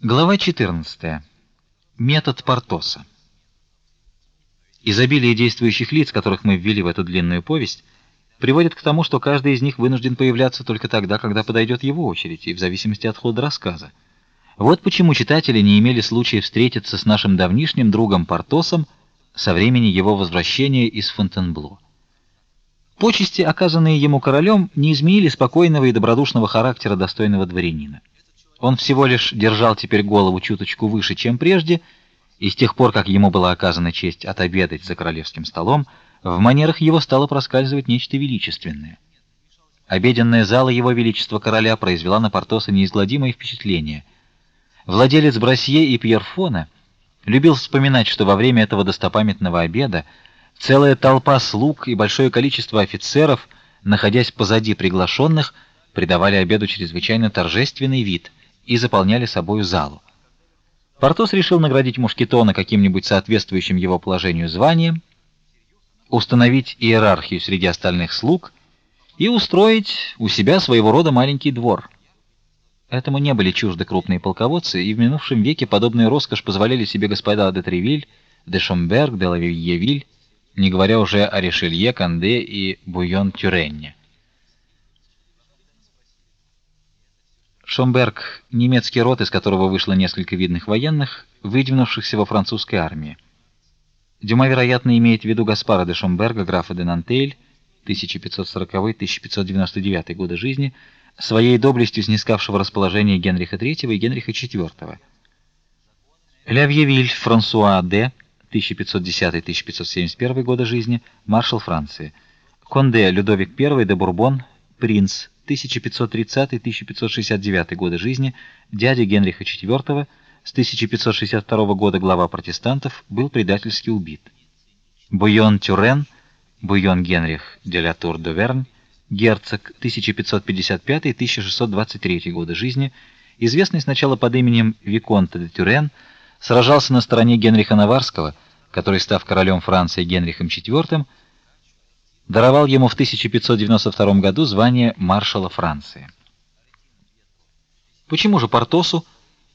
Глава 14. Метод Портоса. Изобилие действующих лиц, которых мы ввели в эту длинную повесть, приводит к тому, что каждый из них вынужден появляться только тогда, когда подойдет его очередь, и в зависимости от хода рассказа. Вот почему читатели не имели случая встретиться с нашим давнишним другом Портосом со времени его возвращения из Фонтенбло. Почести, оказанные ему королем, не изменили спокойного и добродушного характера достойного дворянина. Он всего лишь держал теперь голову чуточку выше, чем прежде, и с тех пор, как ему была оказана честь отобедать за королевским столом, в манерах его стало проскальзывать нечто величественное. Обеденная зала его величества короля произвела на Портоса неизгладимое впечатление. Владелец Брасье и Пьерфона любил вспоминать, что во время этого достопамятного обеда целая толпа слуг и большое количество офицеров, находясь позади приглашенных, придавали обеду чрезвычайно торжественный вид и заполняли собою залу. Портос решил наградить мушкетона каким-нибудь соответствующим его положению званием, установить иерархию среди остальных слуг и устроить у себя своего рода маленький двор. Этому не были чужды крупные полководцы, и в минувшем веке подобную роскошь позволяли себе господа де Тревиль, де Шомберг, де Лавильевиль, не говоря уже о Ришелье, Канде и Буйон-Тюренне. Шомберг, немецкий род, из которого вышло несколько видных военных, выдвинувшихся во французской армии. Дюма, вероятно, имеет в виду Гаспара де Шомберга, графа де Нантель, 1540-1599 годы жизни, своей доблестью снискавшего расположение Генриха III и Генриха IV. Лявьевиль Франсуа де 1510-1571 годы жизни, маршал Франции. Конде Людовик I де Бурбон, принц 1530-1569 годы жизни, дядя Генриха IV, с 1562 года глава протестантов, был предательски убит. Буйон Тюрен, Буйон Генрих де ла Тур де Верн, герцог 1555-1623 годы жизни, известный сначала под именем Виконт де Тюрен, сражался на стороне Генриха Наварского, который, став королем Франции Генрихом IV, даровал ему в 1592 году звание маршала Франции. Почему же Портосу,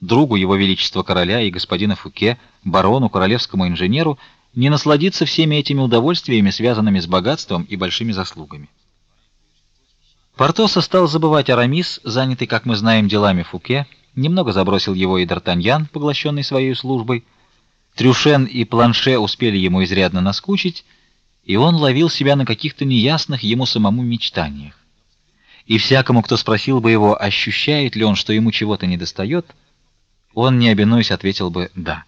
другу его величества короля и господина Фуке, барону, королевскому инженеру, не насладиться всеми этими удовольствиями, связанными с богатством и большими заслугами? Портоса стал забывать Арамис, занятый, как мы знаем, делами Фуке, немного забросил его и Д'Артаньян, поглощенный своей службой. Трюшен и Планше успели ему изрядно наскучить, и он ловил себя на каких-то неясных ему самому мечтаниях. И всякому, кто спросил бы его, ощущает ли он, что ему чего-то недостает, он, не обинуясь, ответил бы «да».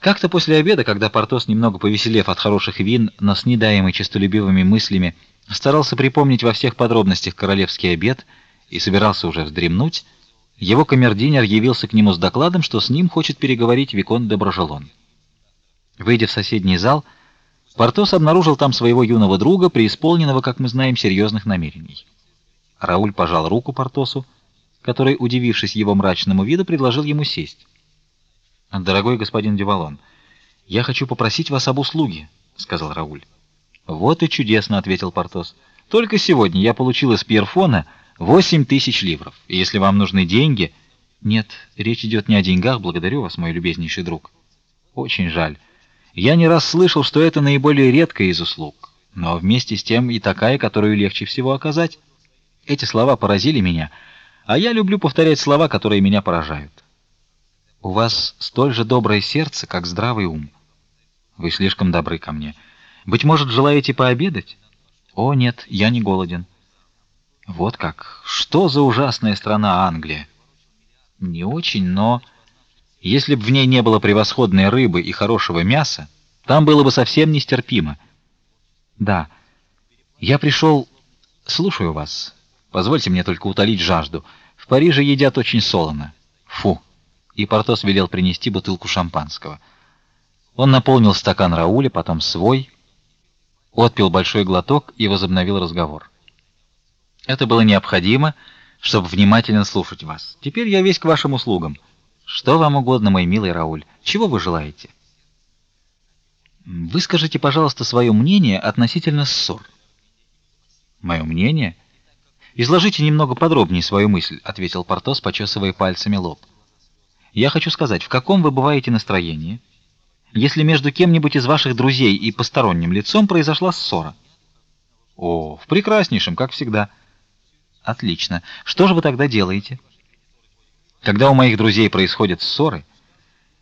Как-то после обеда, когда Портос, немного повеселев от хороших вин, но с недаемой честолюбивыми мыслями, старался припомнить во всех подробностях королевский обед и собирался уже вздремнуть, его камердинер явился к нему с докладом, что с ним хочет переговорить виконт де Брожелон. Выйдя в соседний зал, Портос обнаружил там своего юного друга, преисполненного, как мы знаем, серьезных намерений. Рауль пожал руку Портосу, который, удивившись его мрачному виду, предложил ему сесть. "Дорогой господин Дювалон, я хочу попросить вас об услуге", сказал Рауль. "Вот и чудесно", ответил Портос. "Только сегодня я получил из Пьерфона восемь тысяч ливров. И если вам нужны деньги, нет, речь идет не о деньгах, благодарю вас, мой любезнейший друг. Очень жаль. Я не раз слышал, что это наиболее редкая из услуг, но вместе с тем и такая, которую легче всего оказать. Эти слова поразили меня, а я люблю повторять слова, которые меня поражают. У вас столь же доброе сердце, как здравый ум. Вы слишком добры ко мне. Быть может, желаете пообедать? О, нет, я не голоден. Вот как. Что за ужасная страна Англия? Не очень, но если бы в ней не было превосходной рыбы и хорошего мяса, там было бы совсем нестерпимо. Да. Я пришел, слушаю вас. Позвольте мне только утолить жажду. В Париже едят очень солоно. Фу. И Портос велел принести бутылку шампанского. Он наполнил стакан Рауля, потом свой, отпил большой глоток и возобновил разговор. Это было необходимо, чтобы внимательно слушать вас. Теперь я весь к вашим услугам. Что вам угодно, мой милый Рауль? Чего вы желаете? Выскажите, пожалуйста, свое мнение относительно ссор. Мое мнение? Изложите немного подробнее свою мысль, ответил Портос, почесывая пальцами лоб. Я хочу сказать, в каком вы бываете настроении, если между кем-нибудь из ваших друзей и посторонним лицом произошла ссора? О, в прекраснейшем, как всегда. Отлично. Что же вы тогда делаете? Когда у моих друзей происходят ссоры,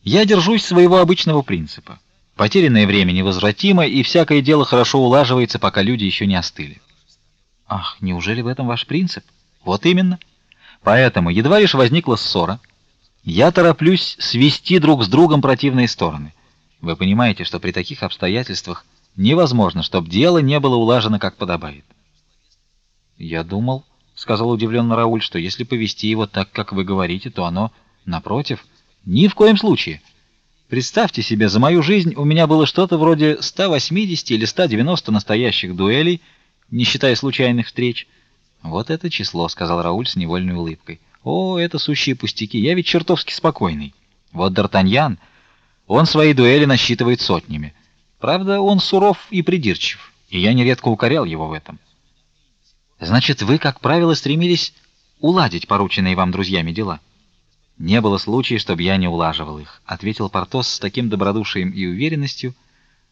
я держусь своего обычного принципа. Потерянное время невозвратимо, и всякое дело хорошо улаживается, пока люди еще не остыли. Ах, неужели в этом ваш принцип? Вот именно. Поэтому едва лишь возникла ссора, я тороплюсь свести друг с другом противные стороны. Вы понимаете, что при таких обстоятельствах невозможно, чтобы дело не было улажено как подобает. Я думал, сказал удивленно Рауль, что если повести его так, как вы говорите, то оно напротив ни в коем случае. Представьте себе, за мою жизнь у меня было что-то вроде 180 или 190 настоящих дуэлей, не считая случайных встреч. Вот это число, сказал Рауль с невольной улыбкой. О, это сущие пустяки. Я ведь чертовски спокойный. Вот Д'Артаньян, он свои дуэли насчитывает сотнями. Правда, он суров и придирчив, и я нередко укорял его в этом. Значит, вы, как правило, стремились уладить порученные вам друзьями дела. Не было случая, чтобы я не улаживал их, ответил Портос с таким добродушием и уверенностью,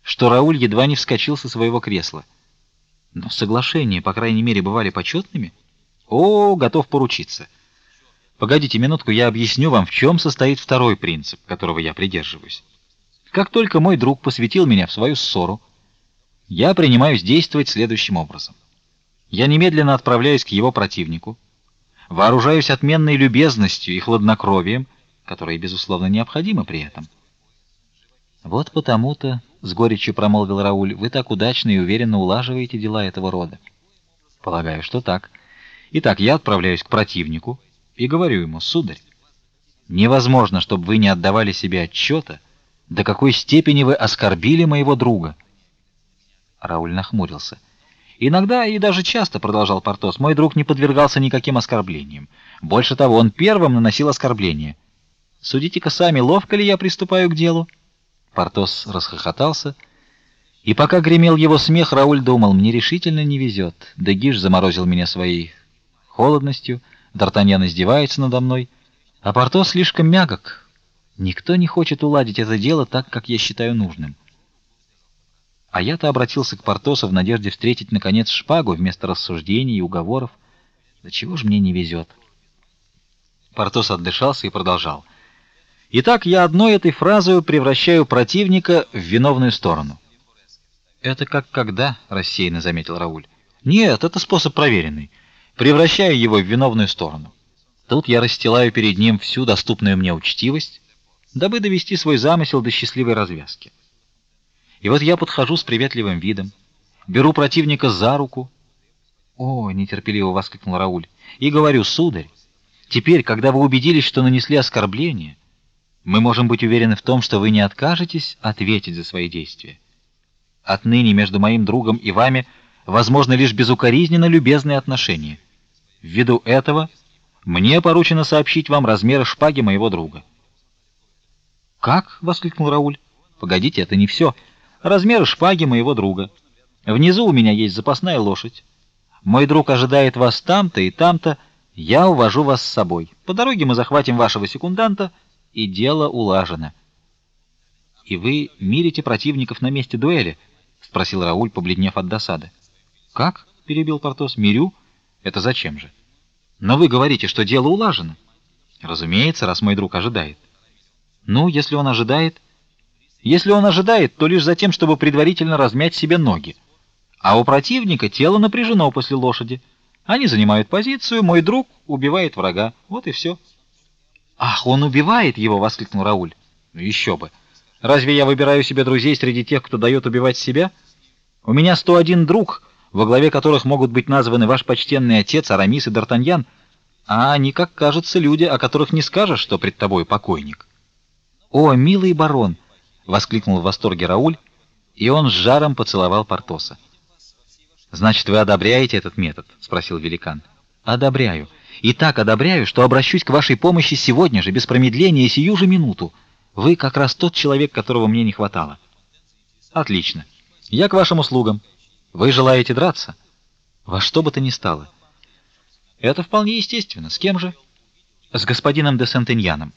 что Рауль едва не вскочил со своего кресла. Но соглашения, по крайней мере, бывали почетными. О, готов поручиться. Погодите минутку, я объясню вам, в чем состоит второй принцип, которого я придерживаюсь. Как только мой друг посвятил меня в свою ссору, я принимаюсь действовать следующим образом. Я немедленно отправляюсь к его противнику, вооружаюсь отменной любезностью и хладнокровием, которые безусловно необходимы при этом. Вот потому-то, с горечью промолвил Рауль, вы так удачно и уверенно улаживаете дела этого рода. Полагаю, что так. Итак, я отправляюсь к противнику и говорю ему: "Сударь, невозможно, чтобы вы не отдавали себе отчета, до какой степени вы оскорбили моего друга". Рауль нахмурился. Иногда и даже часто, продолжал Портос, мой друг не подвергался никаким оскорблениям. Больше того, он первым наносил оскорбления. Судите-ка сами, ловко ли я приступаю к делу? Портос расхохотался, и пока гремел его смех, Рауль думал: мне решительно не везет. Дегиш заморозил меня своей холодностью, Д'Артаньян издевается надо мной, а Портос слишком мягок. Никто не хочет уладить это дело так, как я считаю нужным. А я-то обратился к Портосу в надежде встретить наконец шпагу вместо рассуждений и уговоров. Да чего ж мне не везет. Портос отдышался и продолжал: Итак, я одной этой фразой превращаю противника в виновную сторону. Это как когда, рассеянно заметил Рауль. Нет, это способ проверенный. Превращаю его в виновную сторону. Тут я расстилаю перед ним всю доступную мне учтивость, дабы довести свой замысел до счастливой развязки. И вот я подхожу с приветливым видом, беру противника за руку. "О", нетерпеливо воскликнул Рауль. "И говорю: "Сударь, теперь, когда вы убедились, что нанесли оскорбление, мы можем быть уверены в том, что вы не откажетесь ответить за свои действия. Отныне между моим другом и вами возможно лишь безукоризненно любезные отношения. Ввиду этого мне поручено сообщить вам размеры шпаги моего друга". "Как?" воскликнул Рауль. "Погодите, это не все размеры шпаги моего друга. Внизу у меня есть запасная лошадь. Мой друг ожидает вас там-то и там-то. Я увожу вас с собой. По дороге мы захватим вашего секунданта, и дело улажено. И вы мирите противников на месте дуэли? спросил Рауль, побледнев от досады. Как? перебил Портос. Мирю? Это зачем же? Но вы говорите, что дело улажено. Разумеется, раз мой друг ожидает. Ну, если он ожидает, если он ожидает, то лишь за тем, чтобы предварительно размять себе ноги. А у противника тело напряжено после лошади. Они занимают позицию, мой друг убивает врага. Вот и все. Ах, он убивает его, воскликнул Рауль. Ну еще бы. Разве я выбираю себе друзей среди тех, кто дает убивать себя? У меня 101 друг, во главе которых могут быть названы ваш почтенный отец Арамис и Д'Артаньян, а они, как кажется, люди, о которых не скажешь, что пред тобой покойник. О, милый барон, воскликнул в восторге Рауль, и он с жаром поцеловал Портоса. Значит, вы одобряете этот метод, спросил великан. Одобряю. И так одобряю, что обращусь к вашей помощи сегодня же, без промедления, сию же минуту. Вы как раз тот человек, которого мне не хватало. Отлично. Я к вашим услугам. Вы желаете драться? Во что бы то ни стало. Это вполне естественно. С кем же? С господином де Сентеньяном.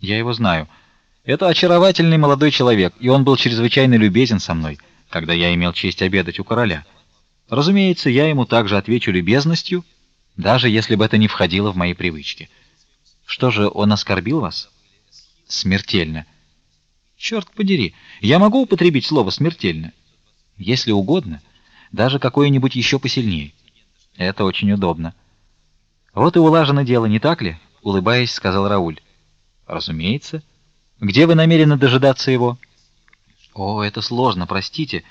Я его знаю. Это очаровательный молодой человек, и он был чрезвычайно любезен со мной, когда я имел честь обедать у короля. Разумеется, я ему также отвечу любезностью, даже если бы это не входило в мои привычки. Что же, он оскорбил вас? Смертельно. Черт подери, я могу употребить слово смертельно, если угодно, даже какое-нибудь еще посильнее. Это очень удобно. Вот и улажено дело, не так ли? улыбаясь, сказал Рауль. Разумеется. Где вы намерены дожидаться его? О, это сложно, простите.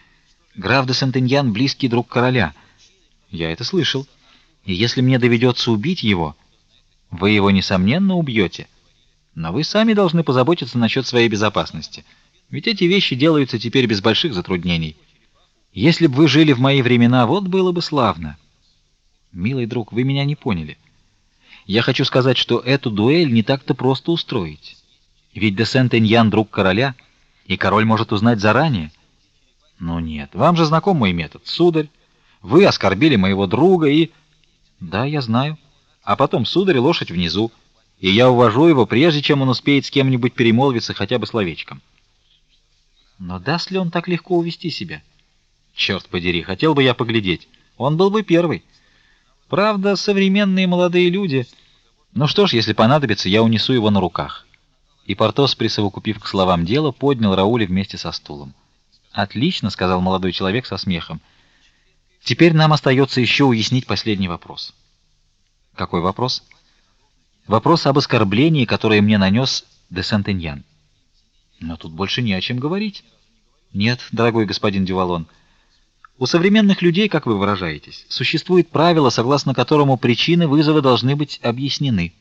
Граф де Сентеньян близкий друг короля. Я это слышал. И если мне доведется убить его, вы его несомненно убьете. Но вы сами должны позаботиться насчет своей безопасности. Ведь эти вещи делаются теперь без больших затруднений. Если бы вы жили в мои времена, вот было бы славно. Милый друг, вы меня не поняли. Я хочу сказать, что эту дуэль не так-то просто устроить. Ведь де Сент-Эньян друг короля, и король может узнать заранее. Ну нет, вам же знаком мой метод, сударь. Вы оскорбили моего друга и Да, я знаю. А потом сударь лошадь внизу, и я увожу его прежде, чем он успеет с кем-нибудь перемолвиться хотя бы словечком. Но даст ли он так легко увести себя? Черт подери, хотел бы я поглядеть. Он был бы первый. Правда, современные молодые люди. Ну что ж, если понадобится, я унесу его на руках. И Портос, присовокупив к словам дело, поднял Рауля вместе со стулом. Отлично, сказал молодой человек со смехом. Теперь нам остается еще уяснить последний вопрос. Какой вопрос? Вопрос об оскорблении, которое мне нанес де Сентеньян. Но тут больше не о чем говорить. Нет, дорогой господин Дювалон. У современных людей, как вы выражаетесь, существует правило, согласно которому причины вызова должны быть объяснены.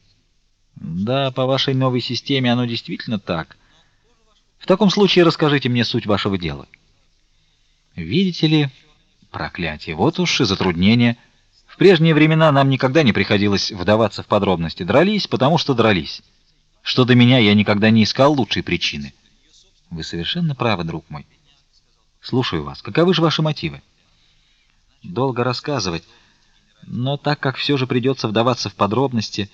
Да, по вашей новой системе оно действительно так. В таком случае расскажите мне суть вашего дела. Видите ли, проклятие, вот уж и затруднение. В прежние времена нам никогда не приходилось вдаваться в подробности. Дрались, потому что дрались. Что до меня, я никогда не искал лучшей причины. Вы совершенно правы, друг мой. Слушаю вас. Каковы же ваши мотивы? долго рассказывать, но так как все же придется вдаваться в подробности,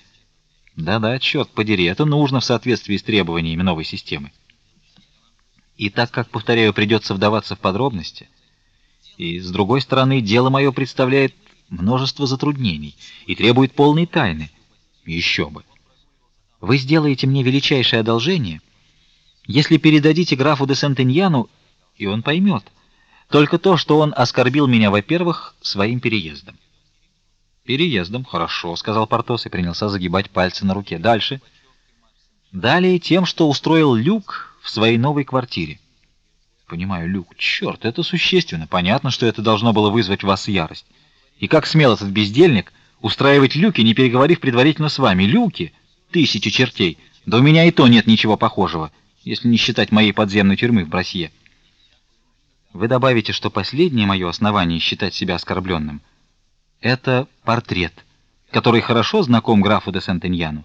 да-да, черт подери, это нужно в соответствии с требованиями новой системы. И так как, повторяю, придется вдаваться в подробности, и с другой стороны, дело мое представляет множество затруднений и требует полной тайны. Еще бы. Вы сделаете мне величайшее одолжение, если передадите графу де Сентеньяну, и он поймет — только то, что он оскорбил меня, во-первых, своим переездом. Переездом, хорошо, сказал Портос и принялся загибать пальцы на руке. Дальше. Далее тем, что устроил люк в своей новой квартире. Понимаю, люк. Черт, это существенно. Понятно, что это должно было вызвать в вас ярость. И как смел этот бездельник устраивать люки, не переговорив предварительно с вами? Люки тысячи чертей. Да у меня и то нет ничего похожего, если не считать моей подземной тюрьмы в Брасье. Вы добавите, что последнее мое основание считать себя оскорбленным — это портрет, который хорошо знаком графу де Сентеньяну.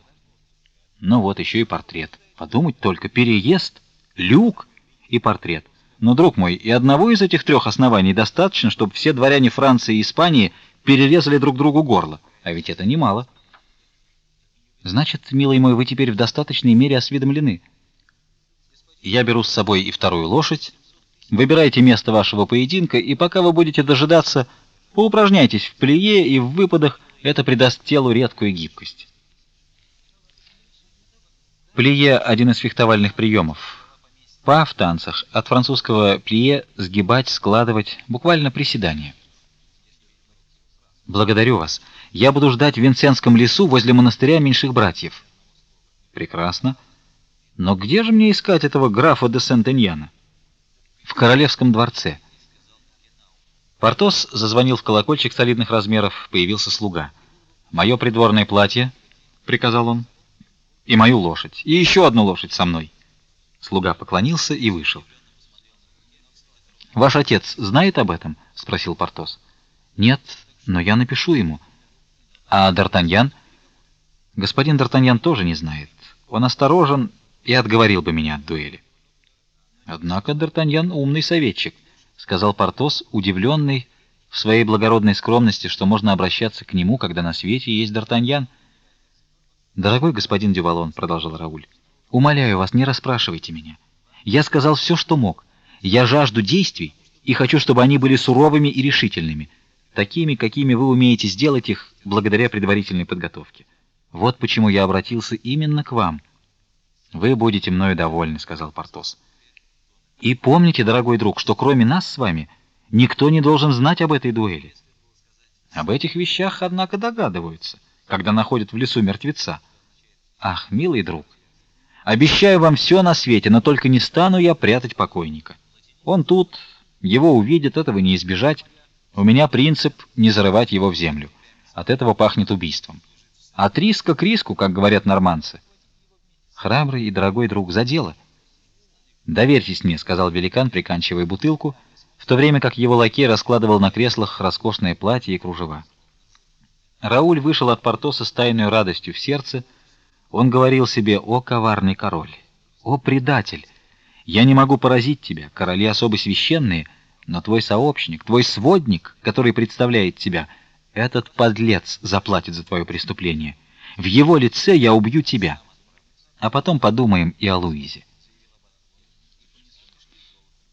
Ну вот еще и портрет. Подумать только, переезд, люк и портрет. Но, друг мой, и одного из этих трех оснований достаточно, чтобы все дворяне Франции и Испании перерезали друг другу горло. А ведь это немало. Значит, милый мой, вы теперь в достаточной мере осведомлены. Я беру с собой и вторую лошадь, Выбирайте место вашего поединка, и пока вы будете дожидаться, поупражняйтесь в плие и в выпадах, это придаст телу редкую гибкость. Плие один из фехтовальных приемов. Па в танцах от французского плие сгибать, складывать, буквально приседание. Благодарю вас. Я буду ждать в Винсентском лесу возле монастыря Меньших братьев. Прекрасно. Но где же мне искать этого графа де Сентеньяна? в королевском дворце. Портос зазвонил в колокольчик солидных размеров, появился слуга. «Мое придворное платье», — приказал он, — «и мою лошадь, и еще одну лошадь со мной». Слуга поклонился и вышел. «Ваш отец знает об этом?» — спросил Портос. «Нет, но я напишу ему». «А Д'Артаньян?» «Господин Д'Артаньян тоже не знает. Он осторожен и отговорил бы меня от дуэли». Однако Д'Артаньян умный советчик, сказал Портос, удивленный в своей благородной скромности, что можно обращаться к нему, когда на свете есть Д'Артаньян. «Дорогой господин Дювалон», — продолжал Рауль, — «умоляю вас, не расспрашивайте меня. Я сказал все, что мог. Я жажду действий и хочу, чтобы они были суровыми и решительными, такими, какими вы умеете сделать их благодаря предварительной подготовке. Вот почему я обратился именно к вам». «Вы будете мною довольны», — сказал Портос. «И помните, дорогой друг, что кроме нас с вами...» Никто не должен знать об этой дуэли. Об этих вещах, однако, догадываются, когда находят в лесу мертвеца. Ах, милый друг, обещаю вам все на свете, но только не стану я прятать покойника. Он тут, его увидят, этого не избежать. У меня принцип не зарывать его в землю. От этого пахнет убийством. От риска к риску, как говорят норманцы. Храбрый и дорогой друг, за дело. Доверьтесь мне, сказал великан, приканчивая бутылку в то время как его лакей раскладывал на креслах роскошные платья и кружева. Рауль вышел от Портоса с тайной радостью в сердце. Он говорил себе: "О коварный король, о предатель! Я не могу поразить тебя, короли особо священные, но твой сообщник, твой сводник, который представляет тебя, этот подлец заплатит за твое преступление. В его лице я убью тебя. А потом подумаем и о Луизе".